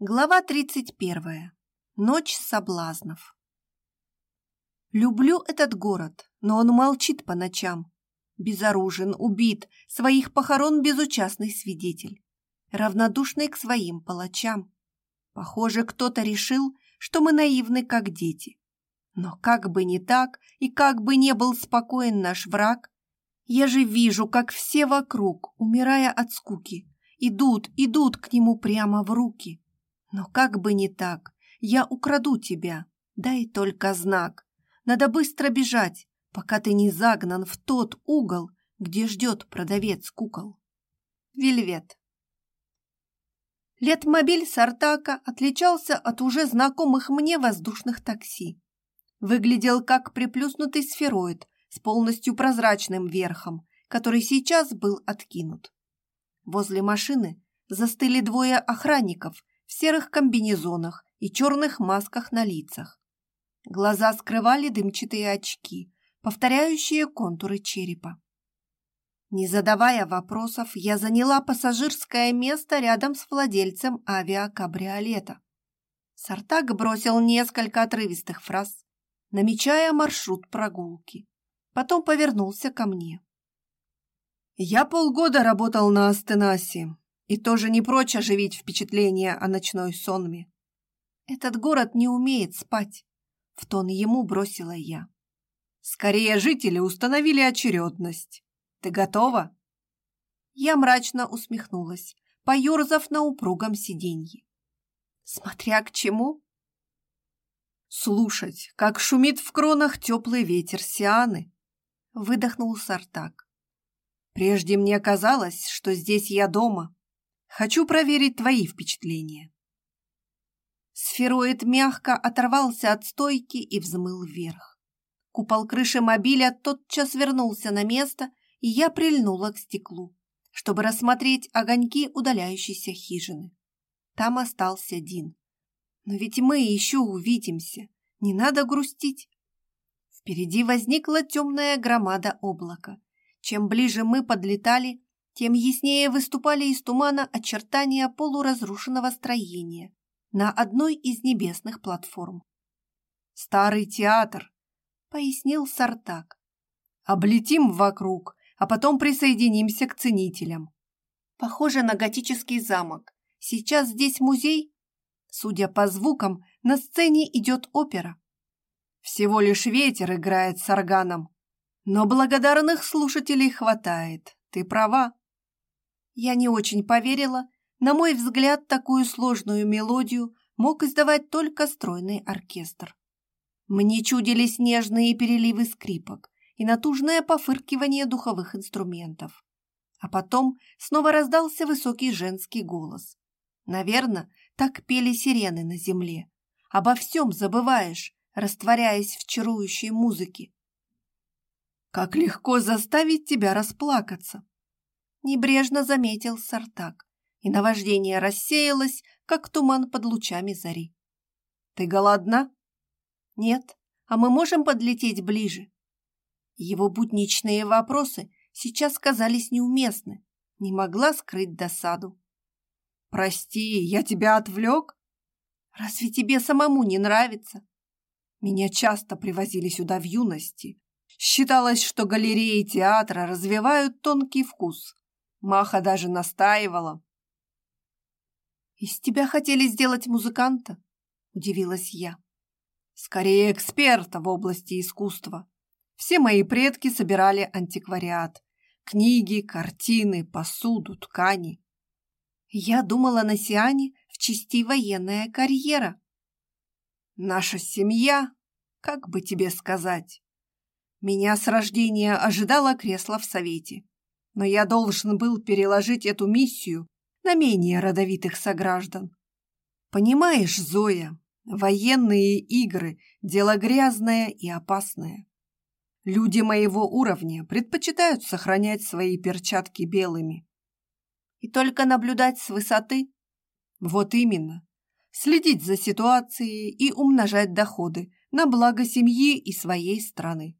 Глава 31. Ночь соблазнов. Люблю этот город, но он молчит по ночам. Безоружен, убит, своих похорон безучастный свидетель. Равнодушный к своим палачам. Похоже, кто-то решил, что мы наивны, как дети. Но как бы не так, и как бы не был спокоен наш враг, я же вижу, как все вокруг, умирая от скуки, идут, идут к нему прямо в руки но как бы не так, я украду тебя, дай только знак. Надо быстро бежать, пока ты не загнан в тот угол, где ждет продавец кукол. Вельвет. Летмобиль Сартака отличался от уже знакомых мне воздушных такси. Выглядел как приплюснутый сфероид с полностью прозрачным верхом, который сейчас был откинут. Возле машины застыли двое охранников в серых комбинезонах и черных масках на лицах. Глаза скрывали дымчатые очки, повторяющие контуры черепа. Не задавая вопросов, я заняла пассажирское место рядом с владельцем авиакабриолета. Сартак бросил несколько отрывистых фраз, намечая маршрут прогулки. Потом повернулся ко мне. «Я полгода работал на Астенасе и тоже не прочь оживить впечатление о ночной сонме. Этот город не умеет спать, в тон ему бросила я. Скорее жители установили очередность. Ты готова? Я мрачно усмехнулась, поерзав на упругом сиденье. Смотря к чему? Слушать, как шумит в кронах теплый ветер Сианы, выдохнул Сартак. Прежде мне казалось, что здесь я дома, Хочу проверить твои впечатления. Сфероид мягко оторвался от стойки и взмыл вверх. Купол крыши мобиля тотчас вернулся на место, и я прильнула к стеклу, чтобы рассмотреть огоньки удаляющейся хижины. Там остался Дин. Но ведь мы еще увидимся, не надо грустить. Впереди возникла темная громада облака. Чем ближе мы подлетали, тем яснее выступали из тумана очертания полуразрушенного строения на одной из небесных платформ. «Старый театр», — пояснил Сартак. «Облетим вокруг, а потом присоединимся к ценителям». Похоже на готический замок. Сейчас здесь музей. Судя по звукам, на сцене идет опера. Всего лишь ветер играет с органом. Но благодарных слушателей хватает. Ты права. Я не очень поверила. На мой взгляд, такую сложную мелодию мог издавать только стройный оркестр. Мне чудились нежные переливы скрипок и натужное пофыркивание духовых инструментов. А потом снова раздался высокий женский голос. Наверное, так пели сирены на земле. Обо всем забываешь, растворяясь в чарующей музыке. Как легко заставить тебя расплакаться, небрежно заметил Сартак, и наваждение рассеялось, как туман под лучами зари. «Ты голодна?» «Нет, а мы можем подлететь ближе?» Его будничные вопросы сейчас казались неуместны, не могла скрыть досаду. «Прости, я тебя отвлек?» «Разве тебе самому не нравится?» Меня часто привозили сюда в юности. Считалось, что галереи театра развивают тонкий вкус, Маха даже настаивала. «Из тебя хотели сделать музыканта?» – удивилась я. «Скорее эксперта в области искусства. Все мои предки собирали антиквариат. Книги, картины, посуду, ткани. Я думала на Сиане в части военная карьера. Наша семья, как бы тебе сказать, меня с рождения ожидало кресло в совете но я должен был переложить эту миссию на менее родовитых сограждан. Понимаешь, Зоя, военные игры – дело грязное и опасное. Люди моего уровня предпочитают сохранять свои перчатки белыми. И только наблюдать с высоты? Вот именно. Следить за ситуацией и умножать доходы на благо семьи и своей страны.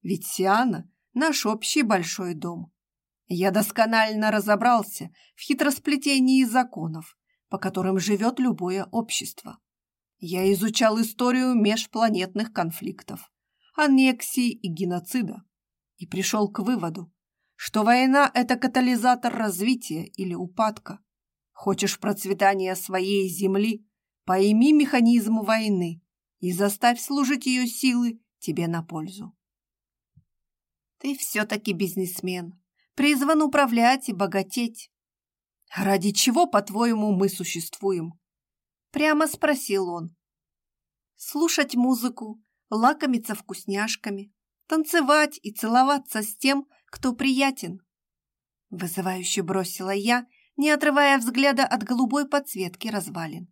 Ведь Сиана – наш общий большой дом. Я досконально разобрался в хитросплетении законов, по которым живет любое общество. Я изучал историю межпланетных конфликтов, аннексии и геноцида и пришел к выводу, что война – это катализатор развития или упадка. Хочешь процветания своей земли – пойми механизм войны и заставь служить ее силы тебе на пользу. Ты все-таки бизнесмен, призван управлять и богатеть. Ради чего, по-твоему, мы существуем? Прямо спросил он. Слушать музыку, лакомиться вкусняшками, танцевать и целоваться с тем, кто приятен. Вызывающе бросила я, не отрывая взгляда от голубой подсветки развалин.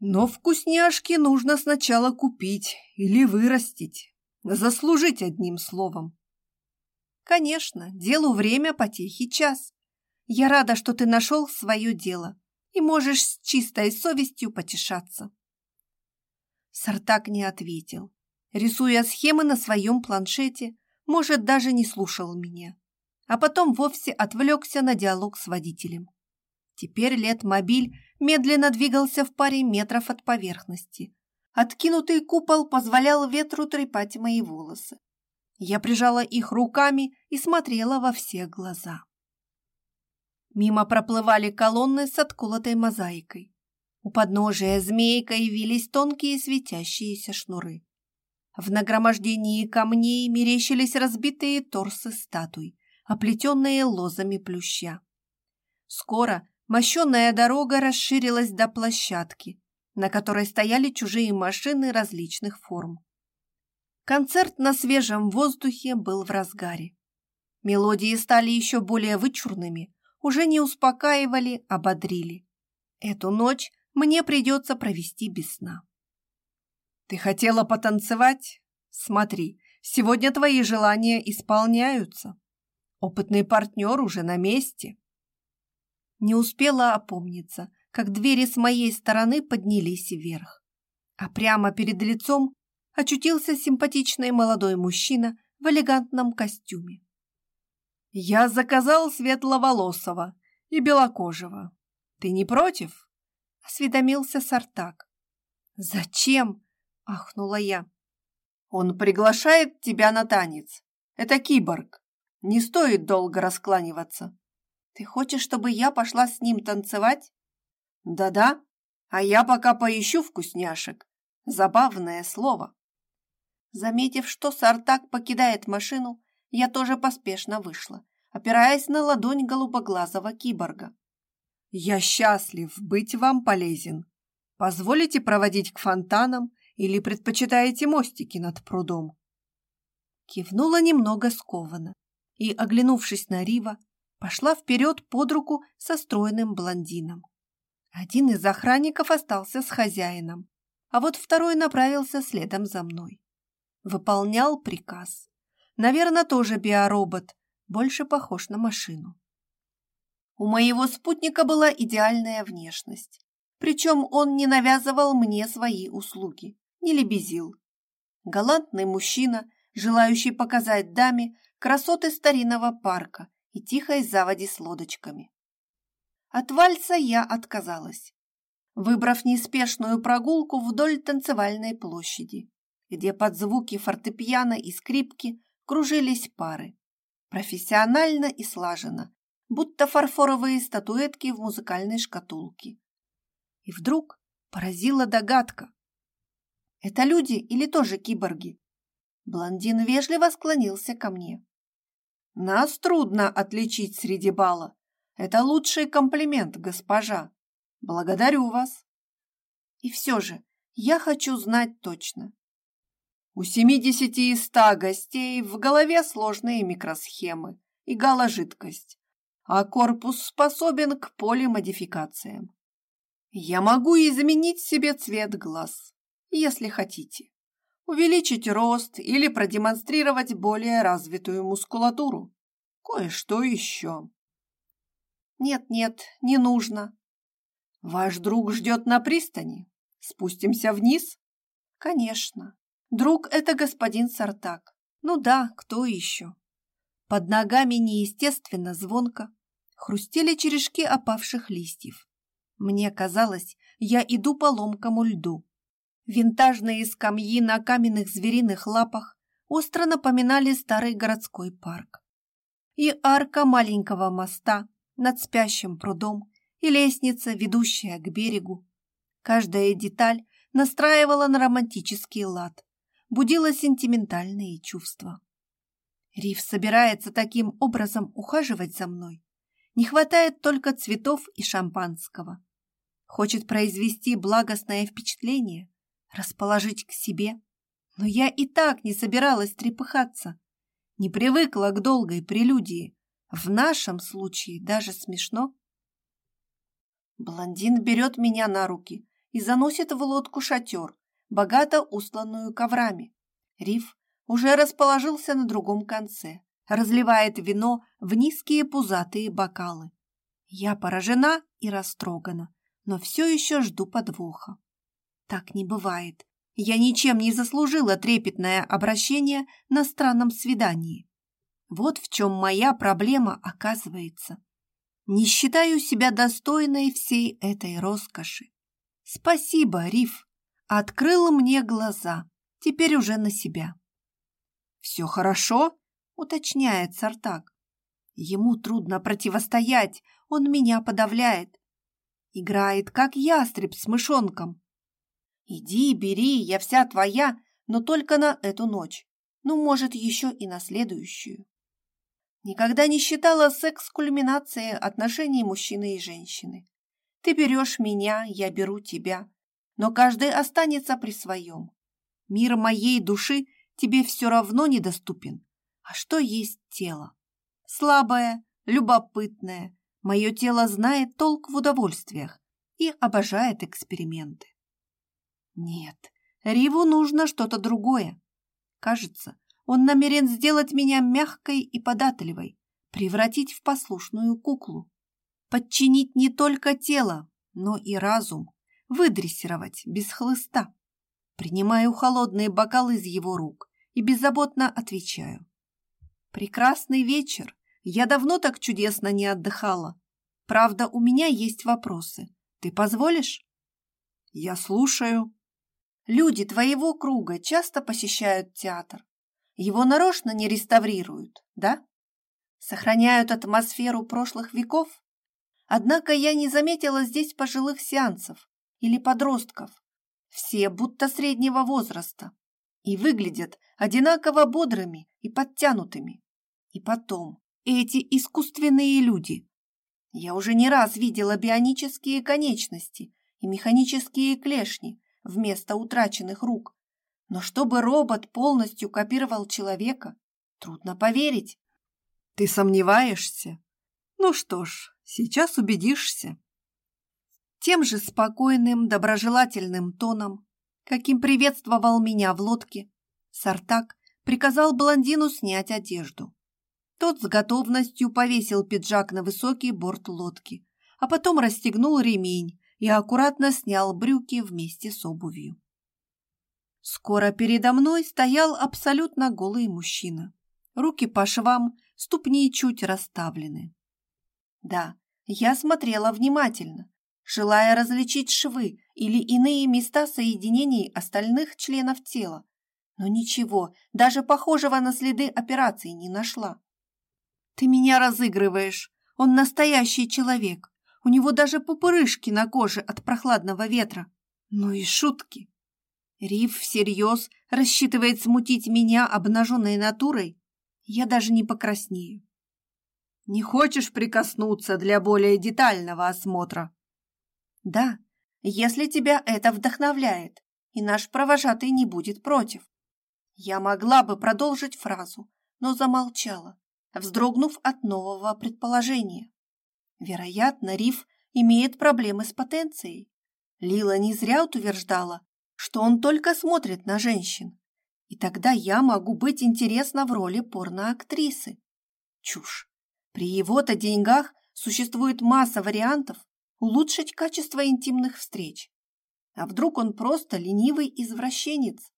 Но вкусняшки нужно сначала купить или вырастить, заслужить одним словом. Конечно, делу время, потехи час. Я рада, что ты нашел свое дело и можешь с чистой совестью потешаться. Сартак не ответил. Рисуя схемы на своем планшете, может, даже не слушал меня. А потом вовсе отвлекся на диалог с водителем. Теперь лет-мобиль медленно двигался в паре метров от поверхности. Откинутый купол позволял ветру трепать мои волосы. Я прижала их руками и смотрела во все глаза. Мимо проплывали колонны с отколотой мозаикой. У подножия змейкой вились тонкие светящиеся шнуры. В нагромождении камней мерещились разбитые торсы статуй, оплетенные лозами плюща. Скоро мощенная дорога расширилась до площадки, на которой стояли чужие машины различных форм. Концерт на свежем воздухе был в разгаре. Мелодии стали еще более вычурными, уже не успокаивали, а бодрили. Эту ночь мне придется провести без сна. Ты хотела потанцевать? Смотри, сегодня твои желания исполняются. Опытный партнер уже на месте. Не успела опомниться, как двери с моей стороны поднялись вверх. А прямо перед лицом очутился симпатичный молодой мужчина в элегантном костюме. «Я заказал светловолосого и белокожего. Ты не против?» — осведомился Сартак. «Зачем?» — ахнула я. «Он приглашает тебя на танец. Это киборг. Не стоит долго раскланиваться. Ты хочешь, чтобы я пошла с ним танцевать?» «Да-да, а я пока поищу вкусняшек. Забавное слово». Заметив, что Сартак покидает машину, я тоже поспешно вышла, опираясь на ладонь голубоглазого киборга. «Я счастлив быть вам полезен. Позволите проводить к фонтанам или предпочитаете мостики над прудом?» Кивнула немного скованно и, оглянувшись на Рива, пошла вперед под руку со стройным блондином. Один из охранников остался с хозяином, а вот второй направился следом за мной. Выполнял приказ. Наверное, тоже биоробот, больше похож на машину. У моего спутника была идеальная внешность. Причем он не навязывал мне свои услуги, не лебезил. Галантный мужчина, желающий показать даме красоты старинного парка и тихой заводи с лодочками. От вальса я отказалась, выбрав неспешную прогулку вдоль танцевальной площади где под звуки фортепиано и скрипки кружились пары. Профессионально и слаженно, будто фарфоровые статуэтки в музыкальной шкатулке. И вдруг поразила догадка. Это люди или тоже киборги? Блондин вежливо склонился ко мне. Нас трудно отличить среди бала. Это лучший комплимент, госпожа. Благодарю вас. И все же я хочу знать точно, у 70 и 100 гостей в голове сложные микросхемы и галожидкость, а корпус способен к полимодификациям. Я могу изменить себе цвет глаз, если хотите, увеличить рост или продемонстрировать более развитую мускулатуру. Кое-что еще. Нет-нет, не нужно. Ваш друг ждет на пристани. Спустимся вниз? Конечно. Друг – это господин Сартак. Ну да, кто еще? Под ногами неестественно звонко хрустели черешки опавших листьев. Мне казалось, я иду по ломкому льду. Винтажные скамьи на каменных звериных лапах остро напоминали старый городской парк. И арка маленького моста над спящим прудом, и лестница, ведущая к берегу. Каждая деталь настраивала на романтический лад, будила сентиментальные чувства. Риф собирается таким образом ухаживать за мной. Не хватает только цветов и шампанского. Хочет произвести благостное впечатление, расположить к себе. Но я и так не собиралась трепыхаться. Не привыкла к долгой прелюдии. В нашем случае даже смешно. Блондин берет меня на руки и заносит в лодку шатер, богато устланную коврами. Риф уже расположился на другом конце, разливает вино в низкие пузатые бокалы. Я поражена и растрогана, но все еще жду подвоха. Так не бывает. Я ничем не заслужила трепетное обращение на странном свидании. Вот в чем моя проблема оказывается. Не считаю себя достойной всей этой роскоши. Спасибо, Риф. Открыл мне глаза. Теперь уже на себя. Все хорошо? Уточняет Сартак. Ему трудно противостоять. Он меня подавляет. Играет, как ястреб с мышонком. Иди, бери, я вся твоя, но только на эту ночь. Ну, может, еще и на следующую. Никогда не считала секс кульминацией отношений мужчины и женщины. Ты берешь меня, я беру тебя, но каждый останется при своем. Мир моей души тебе все равно недоступен. А что есть тело? Слабое, любопытное. Мое тело знает толк в удовольствиях и обожает эксперименты. Нет, Риву нужно что-то другое. Кажется, он намерен сделать меня мягкой и податливой, превратить в послушную куклу подчинить не только тело, но и разум, выдрессировать без хлыста. Принимаю холодные бокалы из его рук и беззаботно отвечаю. Прекрасный вечер. Я давно так чудесно не отдыхала. Правда, у меня есть вопросы. Ты позволишь? Я слушаю. Люди твоего круга часто посещают театр. Его нарочно не реставрируют, да? Сохраняют атмосферу прошлых веков? Однако я не заметила здесь пожилых сеансов или подростков. Все будто среднего возраста и выглядят одинаково бодрыми и подтянутыми. И потом, эти искусственные люди. Я уже не раз видела бионические конечности и механические клешни вместо утраченных рук. Но чтобы робот полностью копировал человека, трудно поверить. Ты сомневаешься? Ну что ж, Сейчас убедишься. Тем же спокойным, доброжелательным тоном, каким приветствовал меня в лодке, Сартак приказал блондину снять одежду. Тот с готовностью повесил пиджак на высокий борт лодки, а потом расстегнул ремень и аккуратно снял брюки вместе с обувью. Скоро передо мной стоял абсолютно голый мужчина. Руки по швам, ступни чуть расставлены. Да, я смотрела внимательно, желая различить швы или иные места соединений остальных членов тела, но ничего, даже похожего на следы операции не нашла. «Ты меня разыгрываешь. Он настоящий человек. У него даже пупырышки на коже от прохладного ветра. Ну и шутки. Риф всерьез рассчитывает смутить меня обнаженной натурой. Я даже не покраснею. Не хочешь прикоснуться для более детального осмотра? Да, если тебя это вдохновляет, и наш провожатый не будет против. Я могла бы продолжить фразу, но замолчала, вздрогнув от нового предположения. Вероятно, Риф имеет проблемы с потенцией. Лила не зря утверждала, что он только смотрит на женщин. И тогда я могу быть интересна в роли порноактрисы. Чушь. При его-то деньгах существует масса вариантов улучшить качество интимных встреч. А вдруг он просто ленивый извращенец?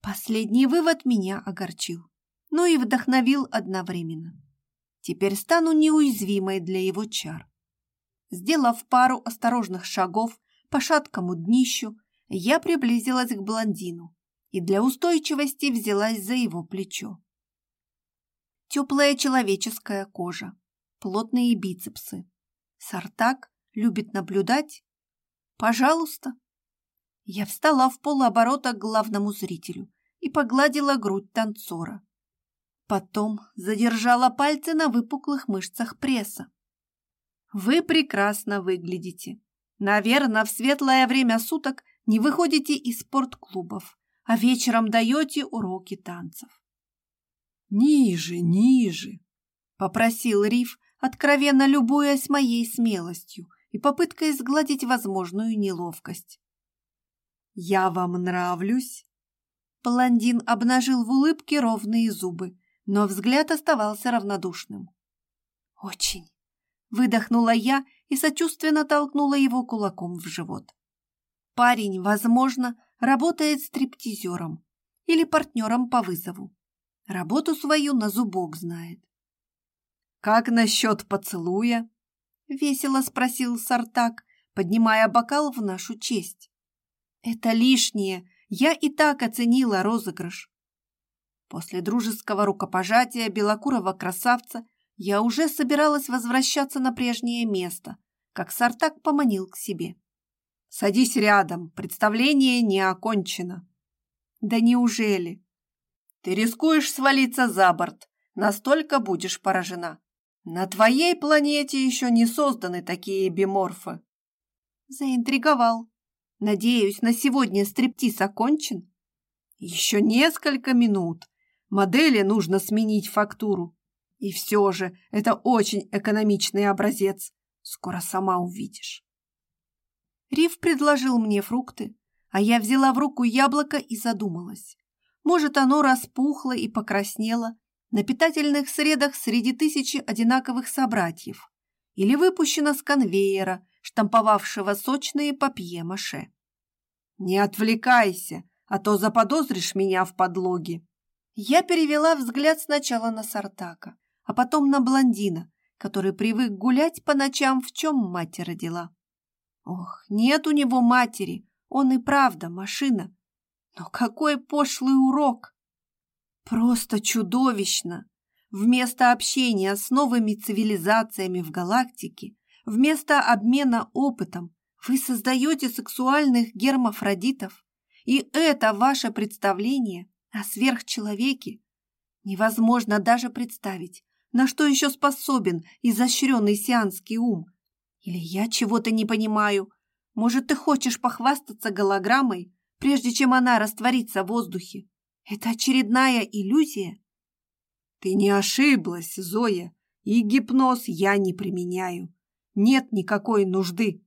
Последний вывод меня огорчил, но и вдохновил одновременно. Теперь стану неуязвимой для его чар. Сделав пару осторожных шагов по шаткому днищу, я приблизилась к блондину и для устойчивости взялась за его плечо. Теплая человеческая кожа, плотные бицепсы. Сартак любит наблюдать? Пожалуйста. Я встала в полоборота к главному зрителю и погладила грудь танцора. Потом задержала пальцы на выпуклых мышцах пресса. Вы прекрасно выглядите. Наверное, в светлое время суток не выходите из спортклубов, а вечером даете уроки танцев. «Ниже, ниже!» — попросил Риф, откровенно любуясь моей смелостью и попыткой сгладить возможную неловкость. «Я вам нравлюсь?» Блондин обнажил в улыбке ровные зубы, но взгляд оставался равнодушным. «Очень!» — выдохнула я и сочувственно толкнула его кулаком в живот. Парень, возможно, работает стриптизером или партнером по вызову. Работу свою на зубок знает. «Как насчет поцелуя?» — весело спросил Сартак, поднимая бокал в нашу честь. «Это лишнее. Я и так оценила розыгрыш». После дружеского рукопожатия белокурого красавца я уже собиралась возвращаться на прежнее место, как Сартак поманил к себе. «Садись рядом, представление не окончено». «Да неужели?» «Ты рискуешь свалиться за борт, настолько будешь поражена. На твоей планете еще не созданы такие биморфы». Заинтриговал. Надеюсь, на сегодня стриптиз окончен? Еще несколько минут. Модели нужно сменить фактуру. И все же это очень экономичный образец. Скоро сама увидишь. Риф предложил мне фрукты, а я взяла в руку яблоко и задумалась. Может, оно распухло и покраснело на питательных средах среди тысячи одинаковых собратьев или выпущено с конвейера, штамповавшего сочные папье-маше. «Не отвлекайся, а то заподозришь меня в подлоге». Я перевела взгляд сначала на Сартака, а потом на блондина, который привык гулять по ночам, в чем мать родила. Ох, нет у него матери, он и правда машина. Но какой пошлый урок! Просто чудовищно! Вместо общения с новыми цивилизациями в галактике, вместо обмена опытом, вы создаете сексуальных гермафродитов. И это ваше представление о сверхчеловеке. Невозможно даже представить, на что еще способен изощренный сианский ум. Или я чего-то не понимаю. Может, ты хочешь похвастаться голограммой, прежде чем она растворится в воздухе? Это очередная иллюзия? Ты не ошиблась, Зоя, и гипноз я не применяю. Нет никакой нужды.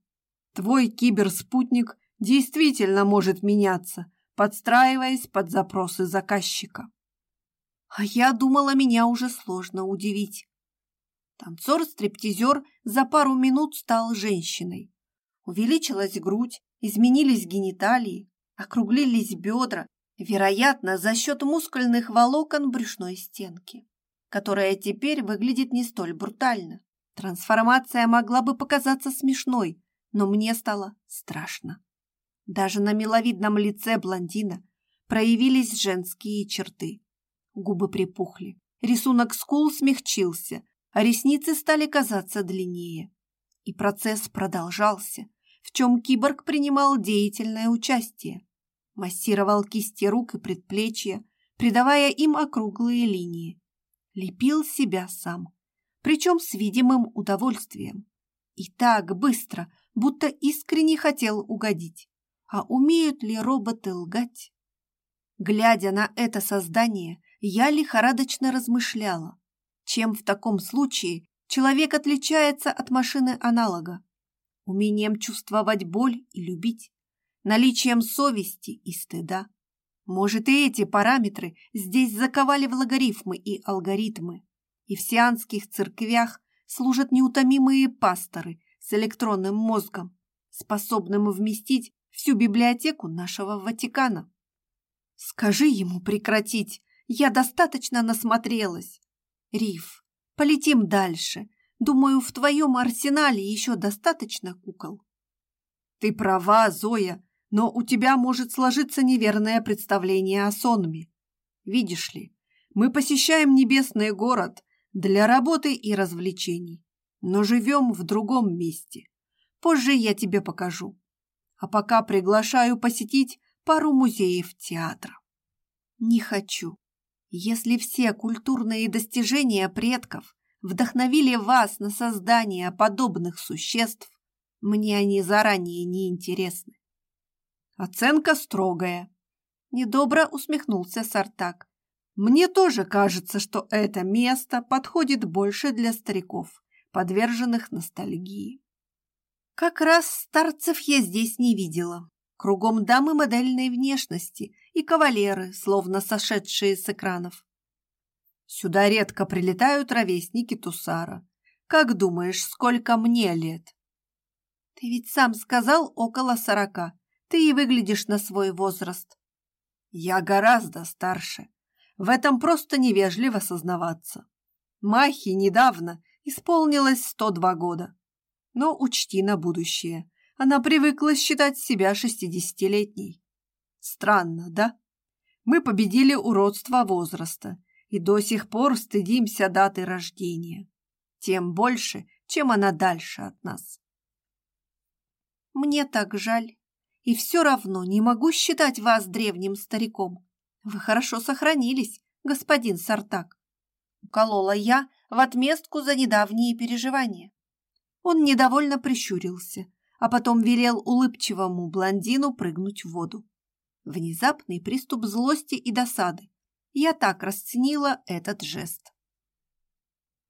Твой киберспутник действительно может меняться, подстраиваясь под запросы заказчика. А я думала, меня уже сложно удивить. Танцор-стриптизер за пару минут стал женщиной. Увеличилась грудь, изменились гениталии, округлились бедра, вероятно, за счет мускульных волокон брюшной стенки, которая теперь выглядит не столь брутально. Трансформация могла бы показаться смешной, но мне стало страшно. Даже на миловидном лице блондина проявились женские черты. Губы припухли, рисунок скул смягчился, а ресницы стали казаться длиннее. И процесс продолжался, в чем киборг принимал деятельное участие. Массировал кисти рук и предплечья, придавая им округлые линии. Лепил себя сам, причем с видимым удовольствием. И так быстро, будто искренне хотел угодить. А умеют ли роботы лгать? Глядя на это создание, я лихорадочно размышляла, чем в таком случае человек отличается от машины-аналога. Умением чувствовать боль и любить, наличием совести и стыда. Может, и эти параметры здесь заковали в логарифмы и алгоритмы, и в сианских церквях служат неутомимые пасторы с электронным мозгом, способным вместить всю библиотеку нашего Ватикана. Скажи ему прекратить, я достаточно насмотрелась. Риф, полетим дальше. Думаю, в твоем арсенале еще достаточно кукол. Ты права, Зоя, но у тебя может сложиться неверное представление о сонме. Видишь ли, мы посещаем небесный город для работы и развлечений, но живем в другом месте. Позже я тебе покажу. А пока приглашаю посетить пару музеев театра. Не хочу. Если все культурные достижения предков вдохновили вас на создание подобных существ, мне они заранее не интересны. Оценка строгая. Недобро усмехнулся Сартак. Мне тоже кажется, что это место подходит больше для стариков, подверженных ностальгии. Как раз старцев я здесь не видела. Кругом дамы модельной внешности и кавалеры, словно сошедшие с экранов. Сюда редко прилетают ровесники Тусара. Как думаешь, сколько мне лет? Ты ведь сам сказал около сорока. Ты и выглядишь на свой возраст. Я гораздо старше. В этом просто невежливо сознаваться. Махи недавно исполнилось 102 года. Но учти на будущее. Она привыкла считать себя шестидесятилетней. Странно, да? Мы победили уродство возраста и до сих пор стыдимся даты рождения. Тем больше, чем она дальше от нас. Мне так жаль. И все равно не могу считать вас древним стариком. Вы хорошо сохранились, господин Сартак. Уколола я в отместку за недавние переживания. Он недовольно прищурился, а потом велел улыбчивому блондину прыгнуть в воду. Внезапный приступ злости и досады. Я так расценила этот жест.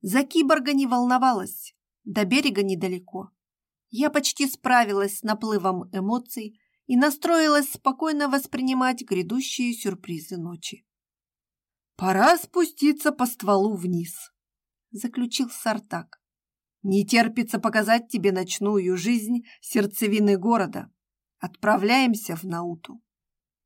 За киборга не волновалась, до берега недалеко. Я почти справилась с наплывом эмоций и настроилась спокойно воспринимать грядущие сюрпризы ночи. «Пора спуститься по стволу вниз», — заключил Сартак. «Не терпится показать тебе ночную жизнь сердцевины города. Отправляемся в Науту».